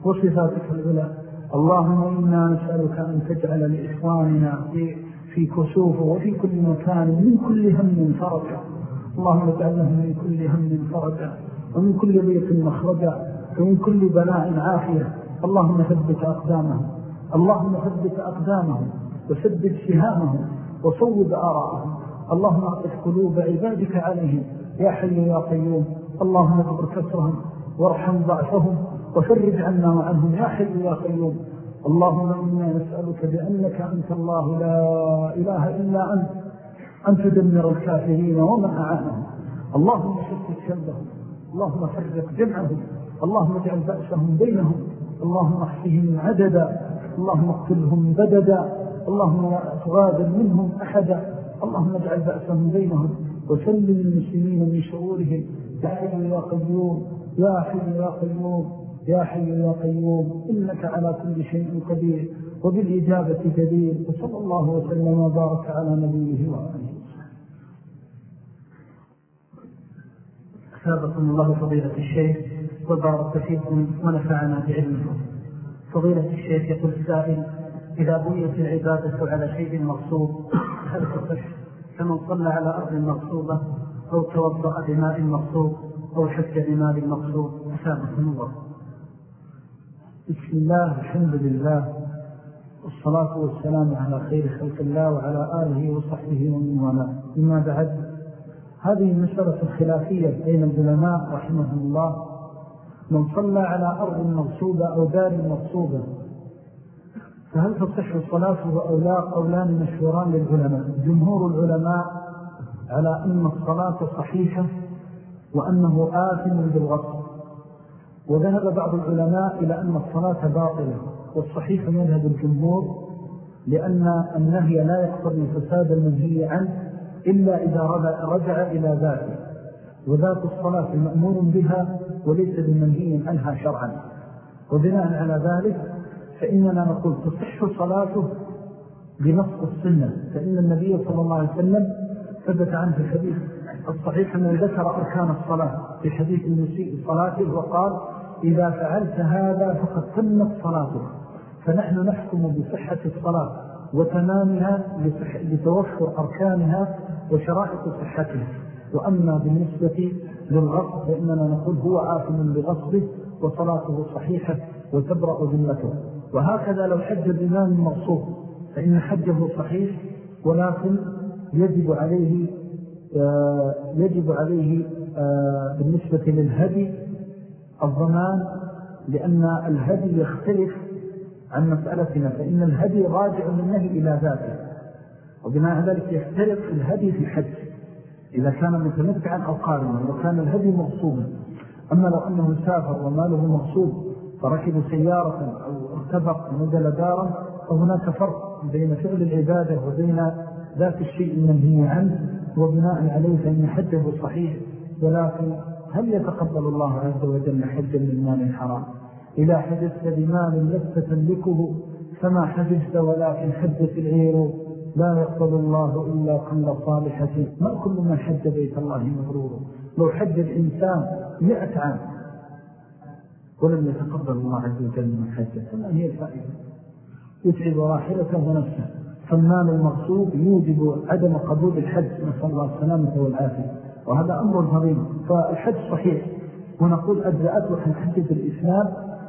وصفاتك العلى. اللهم إنا نسألك أن تجعل لإخواننا في, في كسوف وفي كل مكان من كل هم فرجا. اللهم اجعل لهم من كل هم فرجا ومن كل ضيق مخرجا ومن كل بلاء عافية. اللهم ثبت أقدامهم اللهم ثبت أقدامهم وسدد سهامهم وصوب آراءهم. اللهم أعطف قلوب عبادك عليهم يا حي يا قيوم. اللهم اجبر كسرهم وارحم ضعفهم وفرج عنا وعنهم يا حي يا قيوم. اللهم إنا نسألك بأنك أنت الله لا إله إلا أنت أن تدمر الكافرين ومن أعانهم. اللهم شتت شلهم اللهم فرق جمعهم اللهم اجعل بأسهم بينهم اللهم احفهم عددا اللهم اقتلهم بددا اللهم لا منهم أحدا اللهم اجعل بأسهم بينهم وسلم المسلمين من شرورهم. يا حي يا قيوم يا حي يا قيوم. يا حي يا قيوم إنك على كل شيء قدير وبالإجابة جدير وصلى الله وسلم وبارك على نبيه وآله أثابكم الله فضيلة الشيخ وبارك فيكم ونفعنا بعلمكم فضيلة الشيخ يقول السائل إذا بنيت العبادة على شيء مغصوب هل تصح كمن صلى على أرض مغصوبة أو توضأ بماء مغصوب أو حج بمال مغصوب أثابكم الله. بسم الله الحمد لله والصلاة والسلام على خير خلق الله وعلى آله وصحبه ومن والاه. إما بعد هذه المسألة الخلافية بين العلماء رحمهم الله. من صلى على أرض مغصوبة أو دار مغصوبة فهل تصح صلاته أو لا؟ قولان مشهوران للعلماء. جمهور العلماء على أن الصلاة صحيحة وأنه آثم بالغصب. وذهب بعض العلماء إلى أن الصلاة باطلة والصحيح مذهب الجمهور لأن النهي لا يقتضي فساد المنهي عنه إلا إذا رجع إلى ذاته. وذات الصلاة مأمور بها وليس بمنهي عنها شرعا. وبناء على ذلك فإننا نقول تصح صلاته بنص السنة. فإن النبي صلى الله عليه وسلم ثبت عنه الحديث الصحيح أنه ذكر أركان الصلاة في حديث المسيء صلاته وقال إذا فعلت هذا فقد تمت صلاته فنحن نحكم بصحة الصلاة وتمامها لتوفر أركانها وشرائط صحتها. وأما بالنسبة للغصب فإننا نقول هو آثم بغصبه وصلاته صحيحة وتبرأ ذمته. وهكذا لو حج الإمام المغصوب فإن حجه صحيح ولكن يجب عليه آه، يجب عليه آه، بالنسبة للهدي الضمان لأن الهدي يختلف عن مسألتنا فإن الهدي راجع من النهي إلى ذاته. وبناء ذلك يختلف الهدي في الحج إذا كان متمتعا أو قارنا وكان الهدي مغصوبا أما لو أنه سافر وماله مغصوب فركب سيارة أو ارتبط ونزل دارا فهناك فرق بين فعل العبادة وبين ذات الشيء المنهي عنه. وبناء عليه فإن حجه صحيح ولكن هل يتقبل الله عز وجل حجا من مال حرام؟ إذا حجزت بمال لست تملكه فما حجزت ولكن حجت العير لا يقبل الله إلا كل صالحة. ما كل من حج بيت الله مغرور؟ لو حج الإنسان مئة عام ولم يتقبل الله عز وجل من حجة فما هي الفائدة؟ يتعب راحلته ونفسه. فالمال المغصوب يوجب عدم قبول الحج. نسأل الله السلامة والعافية. وهذا أمر عظيم فالحج صحيح. ونقول أجزأته عن حجة الإسلام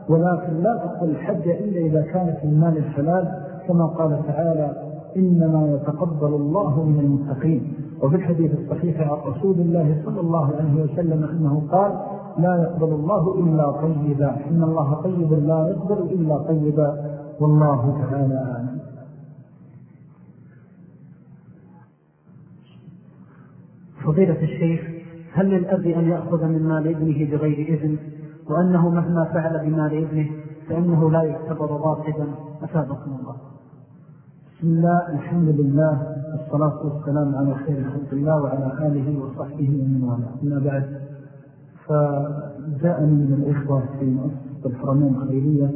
ولكن لا تقبل الحج إلا إذا كانت المال الحلال كما قال تعالى إنما يتقبل الله من المتقين. وفي الحديث الصحيح عن رسول الله صلى الله عليه وسلم أنه قال لا يقبل الله إلا طيبا. إن الله طيب لا يقبل إلا طيبا. والله تعالى آمين فضيلة الشيخ هل للأب أن يأخذ من مال ابنه بغير إذن؟ وأنه مهما فعل بمال ابنه فإنه لا يعتبر راصدا أفادكم الله. بسم الله الحمد لله الصلاة والسلام على خير خلق الله وعلى آله وصحبه ومن والاه. أما بعد فجاءني من الإخوة في مؤسسة الحرمين الخيرية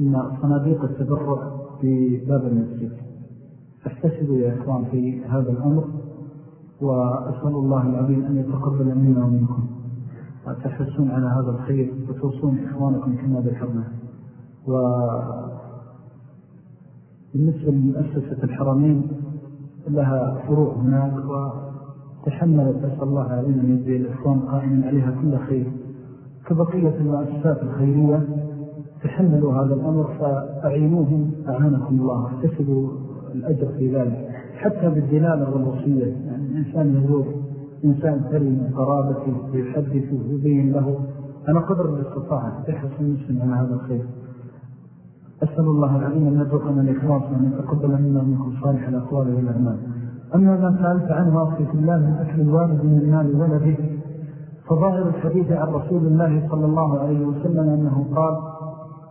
أن صناديق التبرع في باب المسجد. فاحتسبوا يا إخوان في هذا الأمر. وأسأل الله العظيم أن يتقبل منا ومنكم. وتحسون على هذا الخير وتوصون إخوانكم كما ذكرنا. بالنسبة لمؤسسة الحرمين لها فروع هناك وتحملت أسأل الله علينا أن يجزي الإخوان قائما عليها كل خير. كبقية المؤسسات الخيرية تحملوا هذا الأمر فأعينوهم أعانكم الله احتسبوا الأجر في ذلك حتى بالدلالة والوصية. الإنسان يزور إنسان كريم قرابته ويحدثه ويبين له. أنا قدر بالاستطاعة تحرص المسلم على هذا الخير. أسأل الله العظيم أن يدرقنا الإخلاص وأن يتقبل منا منكم صالح الأقوال والأعمال. أما ما سألت عنه في الله من أكل الوالد من المال ولده فظاهر الحديث عن رسول الله صلى الله عليه وسلم أنه قال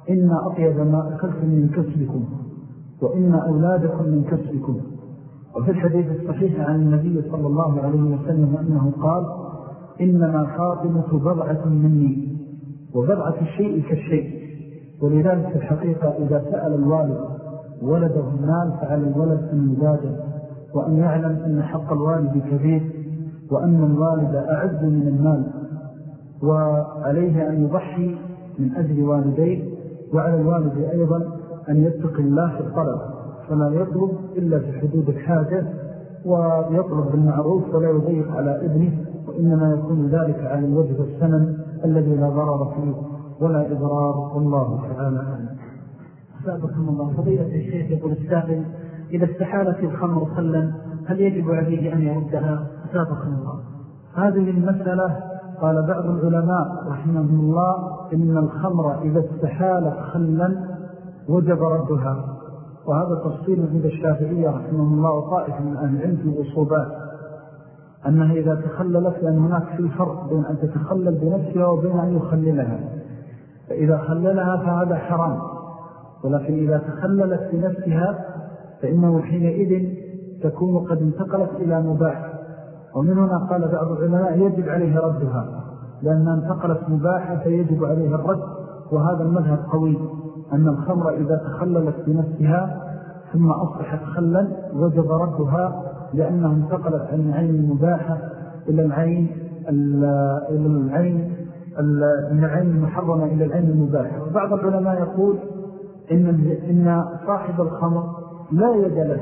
إن أطيب ما أكلتم من كسبكم وإن أولادكم من كسبكم. وفي الحديث الصحيح عن النبي صلى الله عليه وسلم أنه قال إنما فاطمة بضعة مني وبضعة الشيء كالشيء. ولذلك في الحقيقة إذا سأل الوالد ولده المال فعلى الولد أن يبادر وأن يعلم أن حق الوالد كبير وأن الوالد أعز من المال وعليه أن يضحي من أجل والديه وعلى الوالد أيضا أن يتق الله في الطلب. فلا يطلب إلا في حدود الحاجة ويطلب بالمعروف ولا يضيق على ابنه وإنما يكون ذلك على الوجه السنن الذي لا ضرر فيه ولا إضرار. والله تعالى أعلم. سابقكم الله. فضيلة الشيخ يقول السائل إذا استحالت الخمر خلا هل يجب عليه أن يردها؟ سابقكم الله. هذه المسألة قال بعض العلماء رحمه الله إن الخمر إذا استحالت خلا وجب ردها. وهذا تفصيل عند الشافعية رحمه الله وطائف من أهل العلم في الأصوبات أنها إذا تخللت لأن هناك في فرق بين أن تتخلل بنفسها وبين أن يخللها. فإذا خللها فهذا حرام ولكن إذا تخللت بنفسها فإنه حينئذ تكون قد انتقلت إلى مباح. ومن هنا قال بعض العلماء يجب عليه ردها لأنها انتقلت مباحة فيجب عليه الرد. وهذا المذهب قوي أن الخمر إذا تخللت بنفسها ثم أصبحت خلا وجب ردها لأنها انتقلت عن العين المباحة إلى العين إلى العين من العين المحرمة إلى العين المباحة. وبعض العلماء يقول إن, إن صاحب الخمر لا يد له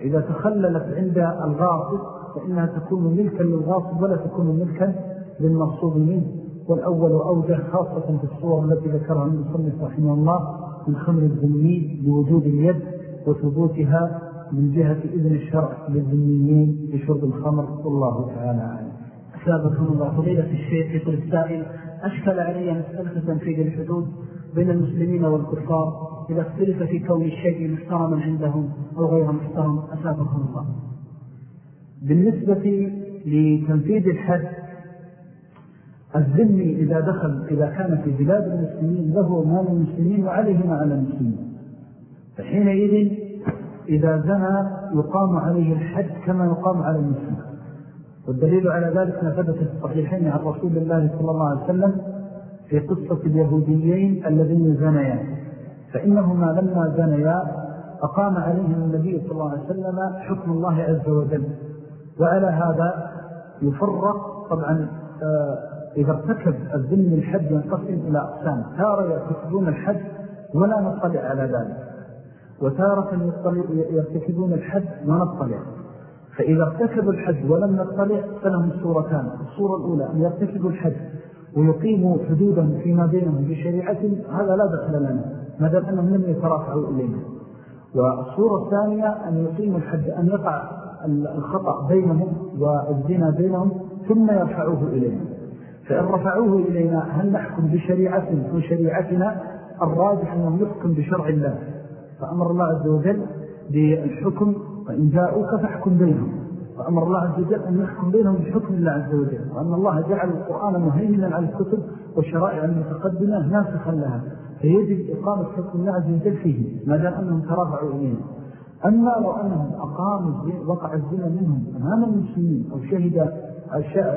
إذا تخللت عند الغاصب فإنها تكون ملكا للغاصب ولا تكون ملكا للمغصوب منه. والأول أوجه خاصة في الصور التي ذكرها المصنف رحمه الله من خمر الذني لوجود اليد وثبوتها من جهة إذن الشرع للذنيين بشرب الخمر والله تعالى عنه سابقهم الله فضيلة الشيخ يقول السائل أشكل علي مسألة تنفيذ الحدود بين المسلمين والكفار إذا اختلف في كون الشيء محترما عندهم أو غير محترم. أسابقهم الله. بالنسبة لتنفيذ الحد الذمي إذا دخل إذا كان في بلاد المسلمين له مال المسلمين وعليه ما على المسلمين. فحينئذ إذا زنى يقام عليه الحد كما يقام على المسلمين والدليل على ذلك ما ثبت في الصحيحين عن رسول الله صلى الله عليه وسلم في قصة اليهوديين الذين زنيا. فإنهما لما زنيا أقام عليهم النبي صلى الله عليه وسلم حكم الله عز وجل. وعلى هذا يفرق طبعا آه، إذا ارتكب الذن الحد ينقسم إلى أقسام تارة يرتكبون الحد ولا نطلع على ذلك. وتارة يرتكبون الحد ونطلع فإذا ارتكبوا الحد ولم نطلع فلهم صورتان. الصورة الأولى أن يرتكبوا الحد ويقيموا حدودهم فيما بينهم بشريعة هذا لا دخل لنا ما دام أنهم لم يترافعوا إلينا. والصورة الثانية أن يقيموا الحد أن يقع الخطأ بينهم والزنا بينهم ثم يرفعوه إلينا. فإن رفعوه إلينا هل نحكم بشريعة وشريعتنا الراجح أنهم يحكم بشرع الله؟ فأمر الله عز وجل بالحكم وإن جاءوك فاحكم بينهم. وأمر الله عز وجل أن يحكم بينهم بحكم الله عز وجل. وأن الله جعل القرآن مهيمنا على الكتب والشرائع المتقدمة ناسخا لها. فيجب إقامة حكم الله عز وجل فيه ما دام أنهم ترافعوا إلينا. أما لو أنهم أقاموا وقع الزنا منهم أمام المسلمين أو شهد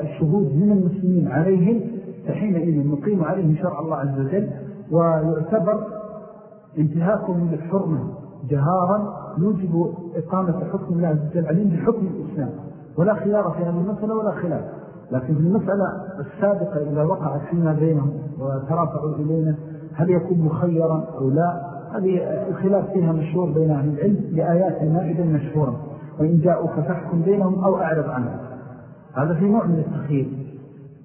الشهود من المسلمين عليهم فحينئذ نقيم عليهم شرع الله عز وجل ويعتبر انتهاكهم للحرمة جهارا يوجب إقامة حكم الله عز وجل عليهم بحكم الإسلام. ولا خيار في هذه المسألة ولا خلاف. لكن في المسألة السابقة إذا وقعت فيما بينهم وترافعوا إلينا هل يكون مخيرا أو لا؟ هذه الخلاف فيها مشهور بين أهل العلم لآيات المائدة مشهورة. وإن جاءوك فحكم بينهم أو أعرض عنهم. هذا في نوع من التخيير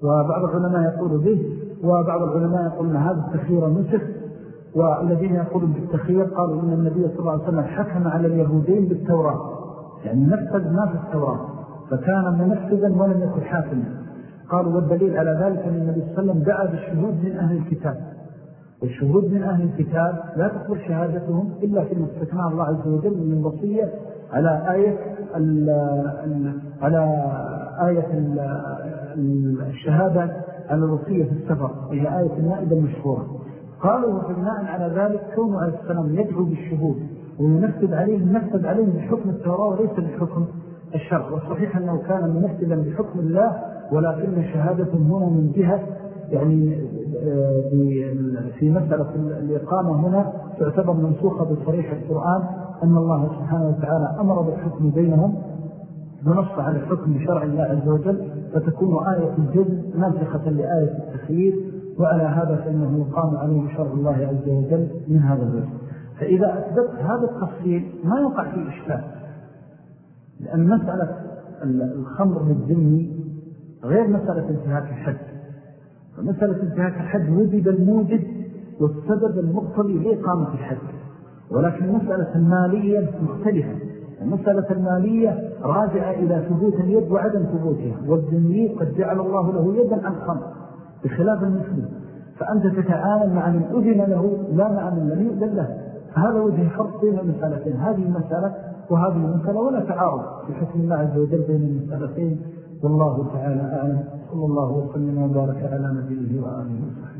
وبعض العلماء يقول به وبعض العلماء يقول هذا التخيير نسخ. والذين يقولون بالتخير قالوا إن النبي صلى الله عليه وسلم حكم على اليهودين بالتوراة. يعني نفذ ما في التوراة. فكان منفذا ولم يكن حاكما. قالوا والدليل على ذلك أن النبي صلى الله عليه وسلم دعا بالشهود من أهل الكتاب. والشهود من أهل الكتاب لا تقبل شهادتهم إلا في المستثناء الله عز وجل من الوصية على آية على آية ال الشهادة على الوصية في السفر وهي آية النائبة المشهورة قالوا وبناء على ذلك كون عليه السلام يدعو بالشهود وينفذ عليهم نفذ عليهم بحكم التوراة وليس بحكم الشرع. والصحيح أنه كان منفذا بحكم الله ولكن شهادة هنا من جهة يعني آه، في مسألة الإقامة هنا تعتبر منسوخة بصريح القرآن أن الله سبحانه وتعالى أمر بالحكم بينهم ونص على الحكم بشرع الله عز وجل فتكون آية الجزء ناسخة لآية التخيير وعلى هذا فإنه يقام عليه شرع الله عز وجل من هذا الوجه. فإذا أثبت هذا التفصيل ما يقع فيه إشكال لأن مسألة الخمر للذني غير مسألة انتهاك الحد. فمسألة انتهاك الحد وجد الموجد والسبب المقتضي لإقامة الحد. ولكن مسألة المالية مختلفة. المسألة المالية راجعة إلى ثبوت اليد وعدم ثبوتها والذني قد جعل الله له يدا عن خمر بخلاف المسلم. فأنت تتعامل مع من أذن له لا مع من لم يؤذن له. فهذا وجه فرق بين المسألتين هذه المسألة وهذه المسألة ولا تعارض في حكم الله عز وجل بين المسألتين. والله تعالى أعلم. صلى الله وسلم وبارك على نبيه وآله وسلم